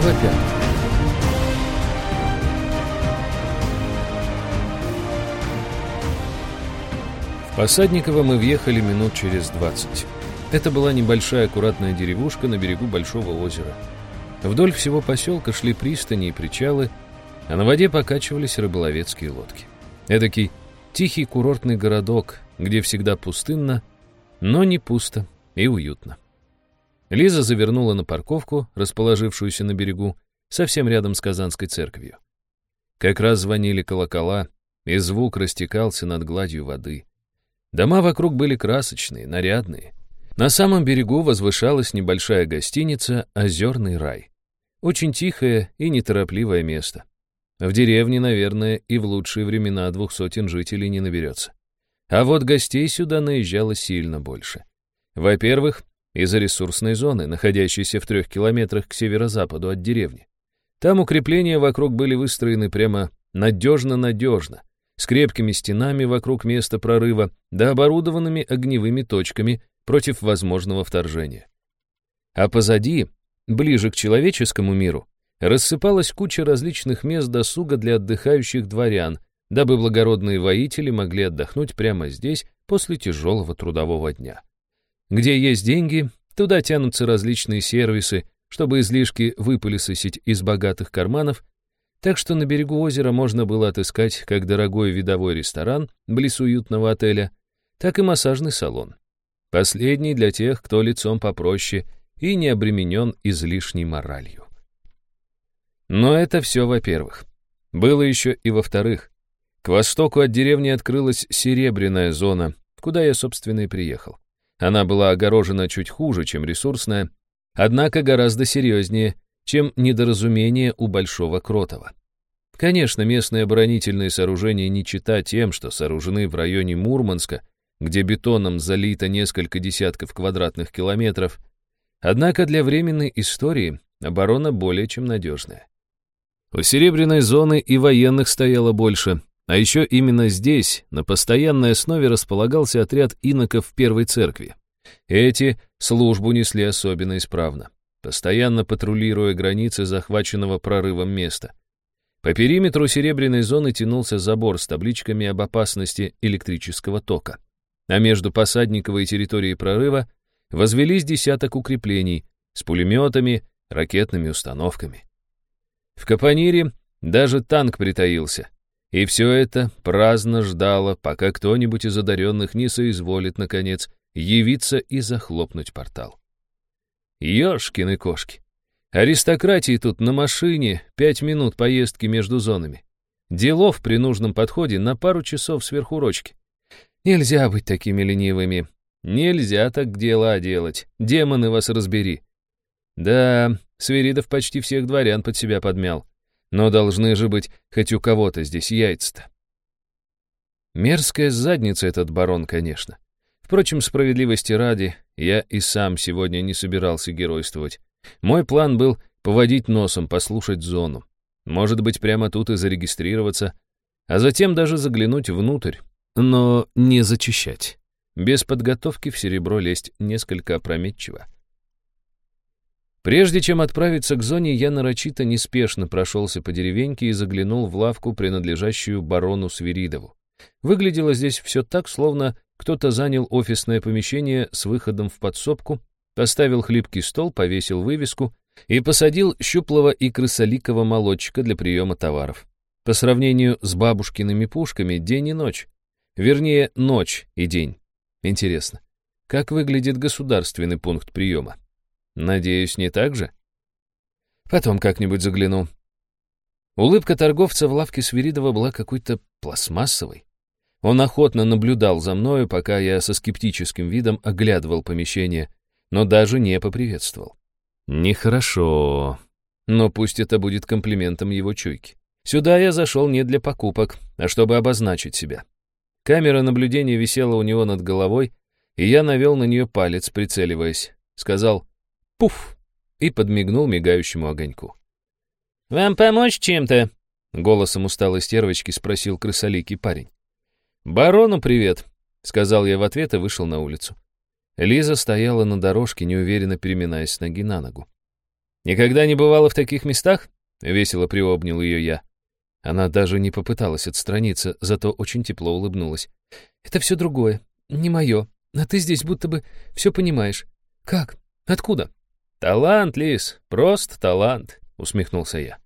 В Посадниково мы въехали минут через двадцать. Это была небольшая аккуратная деревушка на берегу Большого озера. Вдоль всего поселка шли пристани и причалы, а на воде покачивались рыболовецкие лодки. Эдакий тихий курортный городок, где всегда пустынно, но не пусто и уютно. Лиза завернула на парковку, расположившуюся на берегу, совсем рядом с Казанской церковью. Как раз звонили колокола, и звук растекался над гладью воды. Дома вокруг были красочные, нарядные. На самом берегу возвышалась небольшая гостиница «Озерный рай». Очень тихое и неторопливое место. В деревне, наверное, и в лучшие времена двух сотен жителей не наберется. А вот гостей сюда наезжало сильно больше. Во-первых, из-за ресурсной зоны, находящейся в трех километрах к северо-западу от деревни. Там укрепления вокруг были выстроены прямо надежно-надежно, с крепкими стенами вокруг места прорыва, да оборудованными огневыми точками против возможного вторжения. А позади, ближе к человеческому миру, рассыпалась куча различных мест досуга для отдыхающих дворян, дабы благородные воители могли отдохнуть прямо здесь после тяжелого трудового дня. Где есть деньги, туда тянутся различные сервисы, чтобы излишки выпылесосить из богатых карманов, так что на берегу озера можно было отыскать как дорогой видовой ресторан близ уютного отеля, так и массажный салон. Последний для тех, кто лицом попроще и не обременен излишней моралью. Но это все во-первых. Было еще и во-вторых. К востоку от деревни открылась серебряная зона, куда я, собственно, и приехал. Она была огорожена чуть хуже, чем ресурсная, однако гораздо серьезнее, чем недоразумение у Большого Кротова. Конечно, местные оборонительные сооружения не чита тем, что сооружены в районе Мурманска, где бетоном залито несколько десятков квадратных километров, однако для временной истории оборона более чем надежная. У Серебряной зоны и военных стояло больше, а еще именно здесь, на постоянной основе, располагался отряд иноков Первой Церкви. Эти службу несли особенно исправно, постоянно патрулируя границы захваченного прорывом места. По периметру Серебряной зоны тянулся забор с табличками об опасности электрического тока. А между Посадниковой территорией прорыва возвелись десяток укреплений с пулеметами, ракетными установками. В Капонире даже танк притаился — и все это праздно ждало, пока кто-нибудь из одаренных не соизволит, наконец, явиться и захлопнуть портал. Ёшкины кошки. Аристократии тут на машине пять минут поездки между зонами. Делов при нужном подходе на пару часов сверхурочки. Нельзя быть такими ленивыми. Нельзя так дела делать. Демоны вас разбери. Да, Свиридов почти всех дворян под себя подмял. Но должны же быть хоть у кого-то здесь яйца-то. Мерзкая задница этот барон, конечно. Впрочем, справедливости ради, я и сам сегодня не собирался геройствовать. Мой план был поводить носом, послушать зону. Может быть, прямо тут и зарегистрироваться, а затем даже заглянуть внутрь, но не зачищать. Без подготовки в серебро лезть несколько опрометчиво. Прежде чем отправиться к зоне, я нарочито неспешно прошелся по деревеньке и заглянул в лавку, принадлежащую барону Свиридову. Выглядело здесь все так, словно кто-то занял офисное помещение с выходом в подсобку, поставил хлипкий стол, повесил вывеску и посадил щуплого и крысоликого молодчика для приема товаров. По сравнению с бабушкиными пушками день и ночь. Вернее, ночь и день. Интересно, как выглядит государственный пункт приема? Надеюсь, не так же? Потом как-нибудь загляну. Улыбка торговца в лавке Свиридова была какой-то пластмассовой. Он охотно наблюдал за мною, пока я со скептическим видом оглядывал помещение, но даже не поприветствовал. Нехорошо. Но пусть это будет комплиментом его чуйки. Сюда я зашел не для покупок, а чтобы обозначить себя. Камера наблюдения висела у него над головой, и я навел на нее палец, прицеливаясь. Сказал Пуф! И подмигнул мигающему огоньку. «Вам помочь чем-то?» — голосом усталой стервочки спросил крысоликий парень. «Барону привет!» — сказал я в ответ и вышел на улицу. Лиза стояла на дорожке, неуверенно переминаясь с ноги на ногу. «Никогда не бывала в таких местах?» — весело приобнял ее я. Она даже не попыталась отстраниться, зато очень тепло улыбнулась. «Это все другое, не мое. А ты здесь будто бы все понимаешь. Как? Откуда?» «Талант, Лис, просто талант», — усмехнулся я.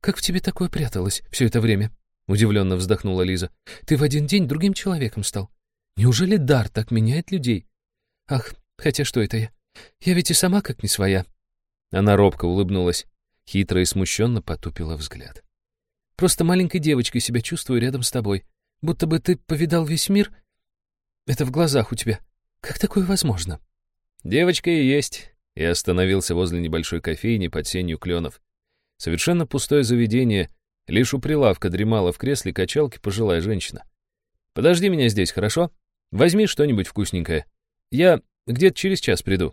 «Как в тебе такое пряталось все это время?» — удивленно вздохнула Лиза. «Ты в один день другим человеком стал. Неужели дар так меняет людей? Ах, хотя что это я? Я ведь и сама как не своя». Она робко улыбнулась, хитро и смущенно потупила взгляд. «Просто маленькой девочкой себя чувствую рядом с тобой. Будто бы ты повидал весь мир. Это в глазах у тебя. Как такое возможно?» «Девочка и есть». Я остановился возле небольшой кофейни под сенью кленов. Совершенно пустое заведение, лишь у прилавка дремала в кресле качалки пожилая женщина. «Подожди меня здесь, хорошо? Возьми что-нибудь вкусненькое. Я где-то через час приду».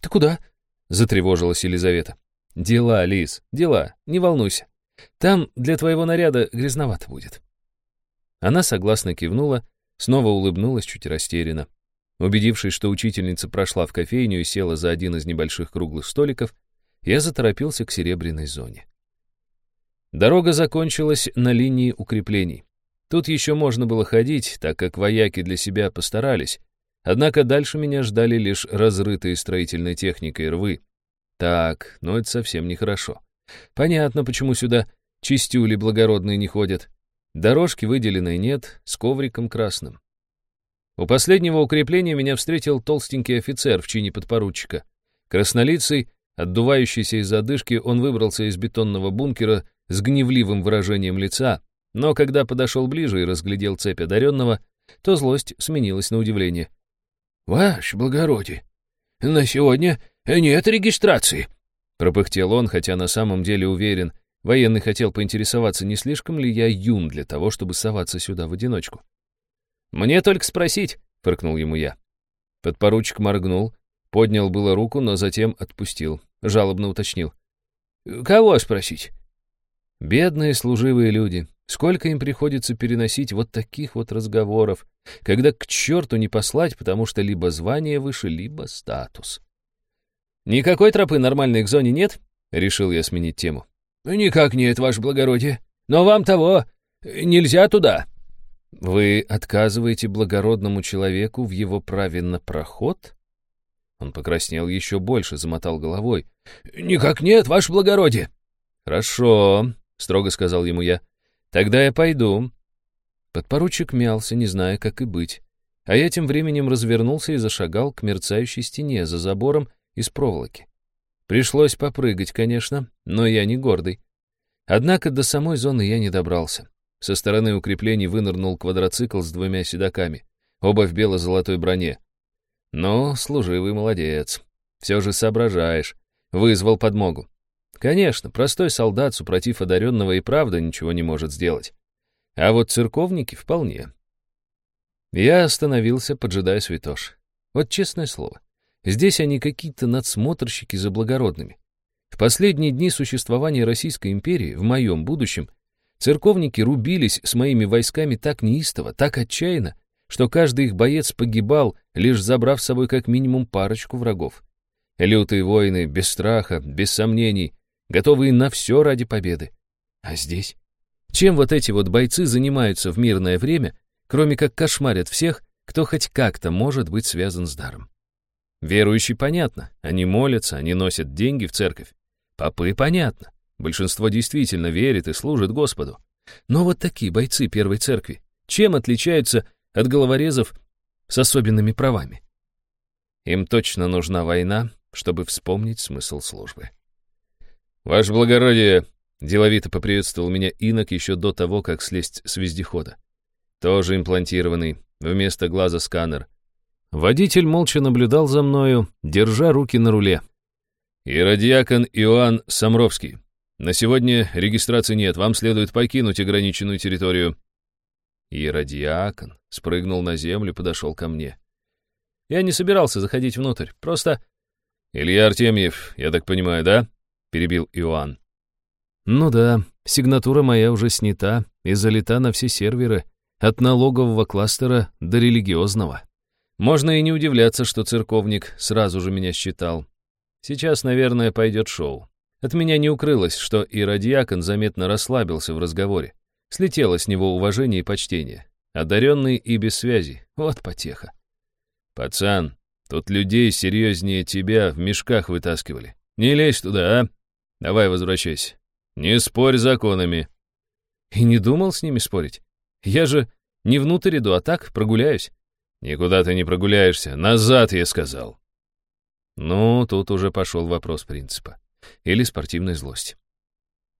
«Ты куда?» — затревожилась Елизавета. «Дела, Лиз, дела, не волнуйся. Там для твоего наряда грязновато будет». Она согласно кивнула, снова улыбнулась чуть растерянно. Убедившись, что учительница прошла в кофейню и села за один из небольших круглых столиков, я заторопился к серебряной зоне. Дорога закончилась на линии укреплений. Тут еще можно было ходить, так как вояки для себя постарались, однако дальше меня ждали лишь разрытые строительной техникой рвы. Так, но это совсем нехорошо. Понятно, почему сюда чистюли благородные не ходят. Дорожки выделенной нет, с ковриком красным. У последнего укрепления меня встретил толстенький офицер в чине подпоручика. Краснолицый, отдувающийся из задышки, он выбрался из бетонного бункера с гневливым выражением лица, но когда подошел ближе и разглядел цепь одаренного, то злость сменилась на удивление. «Ваше благородие, на сегодня нет регистрации», — пропыхтел он, хотя на самом деле уверен, военный хотел поинтересоваться, не слишком ли я юн для того, чтобы соваться сюда в одиночку. «Мне только спросить», — фыркнул ему я. Подпоручик моргнул, поднял было руку, но затем отпустил, жалобно уточнил. «Кого спросить?» Бедные служивые люди, сколько им приходится переносить вот таких вот разговоров, когда к черту не послать, потому что либо звание выше, либо статус. «Никакой тропы нормальной к зоне нет?» — решил я сменить тему. «Никак нет, ваше благородие. Но вам того нельзя туда». «Вы отказываете благородному человеку в его праве на проход?» Он покраснел еще больше, замотал головой. «Никак нет, ваше благородие!» «Хорошо», — строго сказал ему я. «Тогда я пойду». Подпоручик мялся, не зная, как и быть. А я тем временем развернулся и зашагал к мерцающей стене за забором из проволоки. Пришлось попрыгать, конечно, но я не гордый. Однако до самой зоны я не добрался. Со стороны укреплений вынырнул квадроцикл с двумя седаками, оба в бело-золотой броне. Но служивый молодец. Все же соображаешь. Вызвал подмогу. Конечно, простой солдат, супротив одаренного, и правда ничего не может сделать. А вот церковники вполне. Я остановился, поджидая святош. Вот честное слово, здесь они какие-то надсмотрщики за благородными. В последние дни существования Российской империи, в моем будущем, Церковники рубились с моими войсками так неистово, так отчаянно, что каждый их боец погибал, лишь забрав с собой как минимум парочку врагов. Лютые воины, без страха, без сомнений, готовые на все ради победы. А здесь? Чем вот эти вот бойцы занимаются в мирное время, кроме как кошмарят всех, кто хоть как-то может быть связан с даром? Верующие понятно, они молятся, они носят деньги в церковь. Попы понятно, Большинство действительно верит и служит Господу. Но вот такие бойцы Первой Церкви, чем отличаются от головорезов с особенными правами? Им точно нужна война, чтобы вспомнить смысл службы. «Ваше благородие!» — деловито поприветствовал меня инок еще до того, как слезть с вездехода. Тоже имплантированный, вместо глаза сканер. Водитель молча наблюдал за мною, держа руки на руле. «Иродиакон Иоанн Самровский, на сегодня регистрации нет, вам следует покинуть ограниченную территорию». Иеродиакон спрыгнул на землю, подошел ко мне. Я не собирался заходить внутрь, просто... «Илья Артемьев, я так понимаю, да?» — перебил Иоанн. «Ну да, сигнатура моя уже снята и залита на все серверы, от налогового кластера до религиозного. Можно и не удивляться, что церковник сразу же меня считал. Сейчас, наверное, пойдет шоу. От меня не укрылось, что и радиакон заметно расслабился в разговоре. Слетело с него уважение и почтение. Одаренный и без связи. Вот потеха. «Пацан, тут людей серьезнее тебя в мешках вытаскивали. Не лезь туда, а? Давай возвращайся. Не спорь законами». И не думал с ними спорить. Я же не внутрь иду, а так прогуляюсь. Никуда ты не прогуляешься. Назад, я сказал. Ну, тут уже пошел вопрос принципа. Или спортивной злости.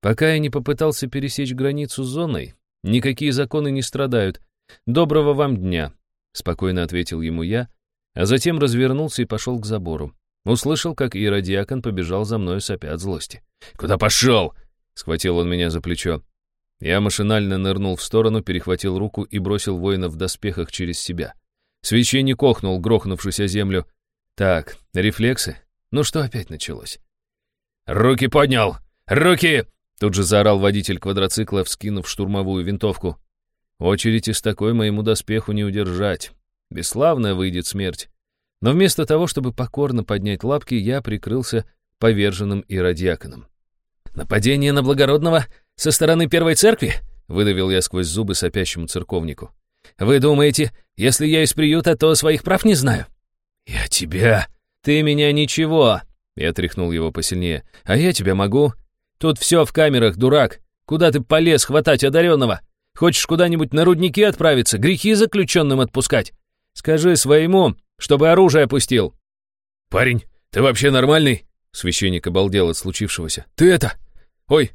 Пока я не попытался пересечь границу с зоной, никакие законы не страдают. Доброго вам дня, спокойно ответил ему я, а затем развернулся и пошел к забору. Услышал, как иродиакон побежал за мною сопя от злости. «Куда пошел?» — схватил он меня за плечо. Я машинально нырнул в сторону, перехватил руку и бросил воина в доспехах через себя. Священник охнул, грохнувшись о землю. Так, рефлексы? Ну что опять началось? «Руки поднял! Руки!» Тут же заорал водитель квадроцикла, вскинув штурмовую винтовку. Очередь из такой моему доспеху не удержать. Бесславная выйдет смерть. Но вместо того, чтобы покорно поднять лапки, я прикрылся поверженным иродиаконом. «Нападение на благородного со стороны первой церкви?» — выдавил я сквозь зубы сопящему церковнику. «Вы думаете, если я из приюта, то своих прав не знаю?» «Я тебя...» «Ты меня ничего!» — я тряхнул его посильнее. «А я тебя могу. Тут все в камерах, дурак. Куда ты полез хватать одаренного? Хочешь куда-нибудь на рудники отправиться, грехи заключенным отпускать? Скажи своему, чтобы оружие опустил». «Парень, ты вообще нормальный?» Священник обалдел от случившегося. «Ты это... Ой,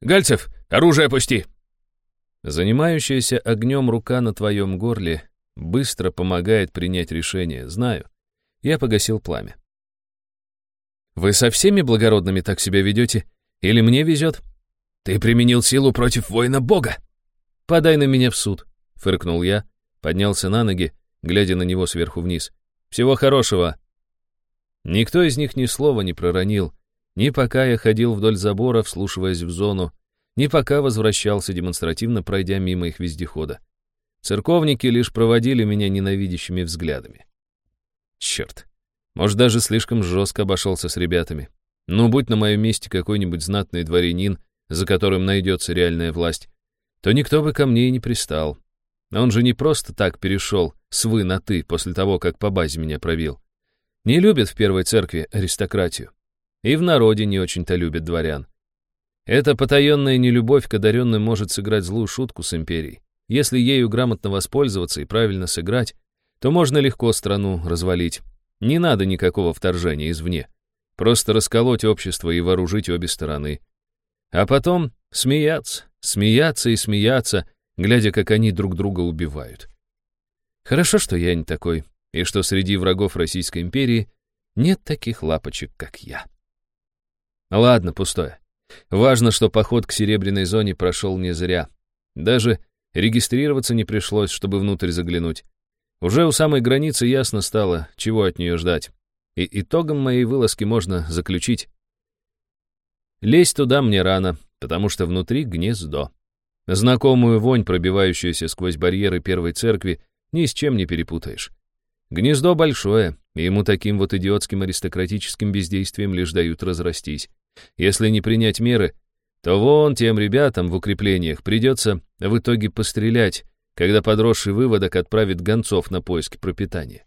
Гальцев, оружие опусти!» Занимающаяся огнем рука на твоем горле быстро помогает принять решение, знаю. Я погасил пламя. «Вы со всеми благородными так себя ведете? Или мне везет?» «Ты применил силу против воина Бога!» «Подай на меня в суд», — фыркнул я, поднялся на ноги, глядя на него сверху вниз. «Всего хорошего!» Никто из них ни слова не проронил, ни пока я ходил вдоль забора, вслушиваясь в зону, ни пока возвращался, демонстративно пройдя мимо их вездехода. Церковники лишь проводили меня ненавидящими взглядами. Черт, может, даже слишком жестко обошелся с ребятами. Ну, будь на моем месте какой-нибудь знатный дворянин, за которым найдется реальная власть, то никто бы ко мне и не пристал. Он же не просто так перешел с «вы» на «ты» после того, как по базе меня провил. Не любят в первой церкви аристократию. И в народе не очень-то любят дворян. Эта потаенная нелюбовь к одаренным может сыграть злую шутку с империей. Если ею грамотно воспользоваться и правильно сыграть, то можно легко страну развалить. Не надо никакого вторжения извне. Просто расколоть общество и вооружить обе стороны. А потом смеяться, смеяться и смеяться, глядя, как они друг друга убивают. Хорошо, что я не такой, и что среди врагов Российской империи нет таких лапочек, как я. Ладно, пустое. Важно, что поход к серебряной зоне прошел не зря. Даже регистрироваться не пришлось, чтобы внутрь заглянуть. Уже у самой границы ясно стало, чего от нее ждать. И итогом моей вылазки можно заключить. Лезть туда мне рано, потому что внутри гнездо. Знакомую вонь, пробивающуюся сквозь барьеры первой церкви, ни с чем не перепутаешь. Гнездо большое, и ему таким вот идиотским аристократическим бездействием лишь дают разрастись. Если не принять меры, то вон тем ребятам в укреплениях придется в итоге пострелять, когда подросший выводок отправит гонцов на поиски пропитания.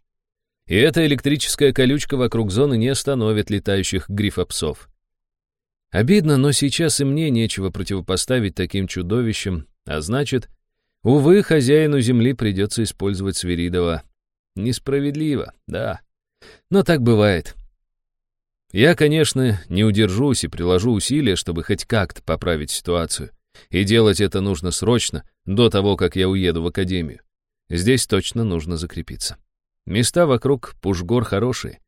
И эта электрическая колючка вокруг зоны не остановит летающих грифопсов. Обидно, но сейчас и мне нечего противопоставить таким чудовищам, а значит, увы, хозяину земли придется использовать Свиридова. Несправедливо, да, но так бывает. Я, конечно, не удержусь и приложу усилия, чтобы хоть как-то поправить ситуацию. И делать это нужно срочно, до того, как я уеду в академию. Здесь точно нужно закрепиться. Места вокруг Пушгор хорошие.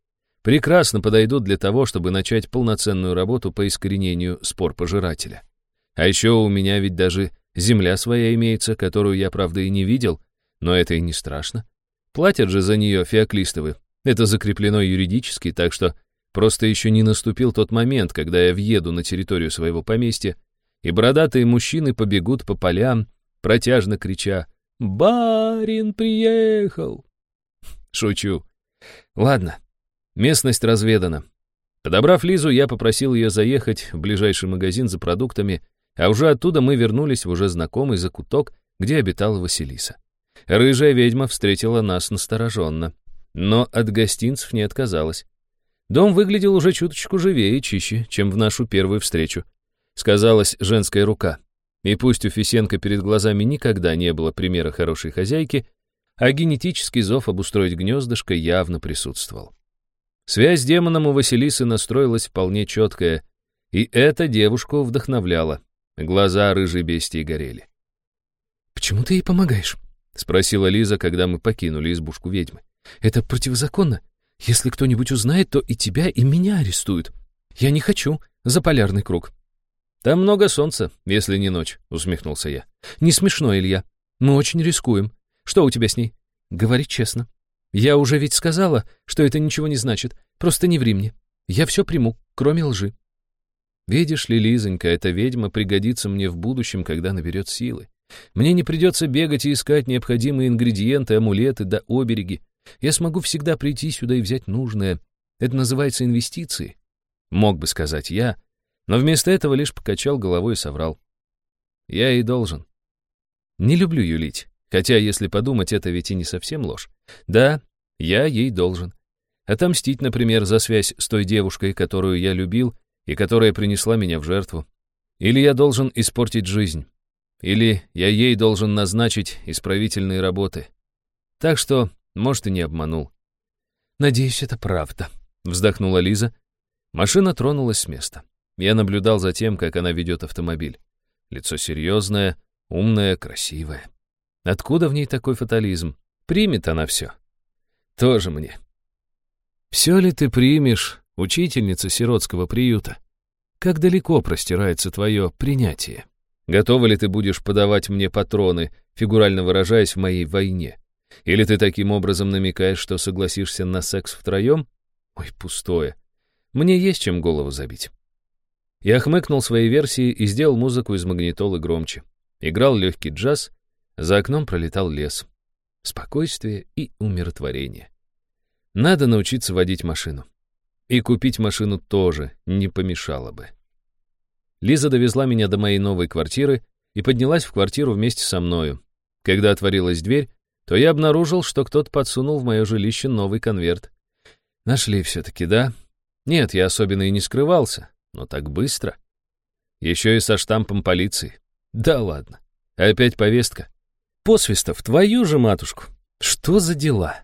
Прекрасно подойдут для того, чтобы начать полноценную работу по искоренению спор пожирателя. А еще у меня ведь даже земля своя имеется, которую я, правда, и не видел, но это и не страшно. Платят же за нее феоклистовы. Это закреплено юридически, так что Просто еще не наступил тот момент, когда я въеду на территорию своего поместья, и бородатые мужчины побегут по полям, протяжно крича «Барин приехал!» Шучу. Ладно, местность разведана. Подобрав Лизу, я попросил ее заехать в ближайший магазин за продуктами, а уже оттуда мы вернулись в уже знакомый закуток, где обитала Василиса. Рыжая ведьма встретила нас настороженно, но от гостинцев не отказалась. Дом выглядел уже чуточку живее и чище, чем в нашу первую встречу. Сказалась женская рука. И пусть у Фисенко перед глазами никогда не было примера хорошей хозяйки, а генетический зов обустроить гнездышко явно присутствовал. Связь с демоном у Василисы настроилась вполне четкая, и это девушку вдохновляло. Глаза рыжей бестии горели. «Почему ты ей помогаешь?» — спросила Лиза, когда мы покинули избушку ведьмы. «Это противозаконно. Если кто-нибудь узнает, то и тебя, и меня арестуют. Я не хочу за полярный круг». «Там много солнца, если не ночь», — усмехнулся я. «Не смешно, Илья. Мы очень рискуем. Что у тебя с ней? Говори честно. Я уже ведь сказала, что это ничего не значит. Просто не ври мне. Я все приму, кроме лжи. Видишь ли, Лизонька, эта ведьма пригодится мне в будущем, когда наберет силы. Мне не придется бегать и искать необходимые ингредиенты, амулеты да обереги. Я смогу всегда прийти сюда и взять нужное. Это называется инвестиции. Мог бы сказать я, но вместо этого лишь покачал головой и соврал. Я и должен. Не люблю юлить. Хотя, если подумать, это ведь и не совсем ложь. Да, я ей должен. Отомстить, например, за связь с той девушкой, которую я любил и которая принесла меня в жертву. Или я должен испортить жизнь. Или я ей должен назначить исправительные работы. Так что, может, и не обманул. «Надеюсь, это правда», — вздохнула Лиза. Машина тронулась с места. Я наблюдал за тем, как она ведет автомобиль. Лицо серьезное, умное, красивое. Откуда в ней такой фатализм? Примет она все. Тоже мне. Все ли ты примешь, учительница сиротского приюта? Как далеко простирается твое принятие? Готова ли ты будешь подавать мне патроны, фигурально выражаясь в моей войне? Или ты таким образом намекаешь, что согласишься на секс втроем? Ой, пустое. Мне есть чем голову забить. Я хмыкнул своей версии и сделал музыку из магнитолы громче. Играл легкий джаз — за окном пролетал лес. Спокойствие и умиротворение. Надо научиться водить машину. И купить машину тоже не помешало бы. Лиза довезла меня до моей новой квартиры и поднялась в квартиру вместе со мною. Когда отворилась дверь, то я обнаружил, что кто-то подсунул в мое жилище новый конверт. Нашли все-таки, да? Нет, я особенно и не скрывался, но так быстро. Еще и со штампом полиции. Да ладно. Опять повестка. Посвистов, твою же матушку. Что за дела?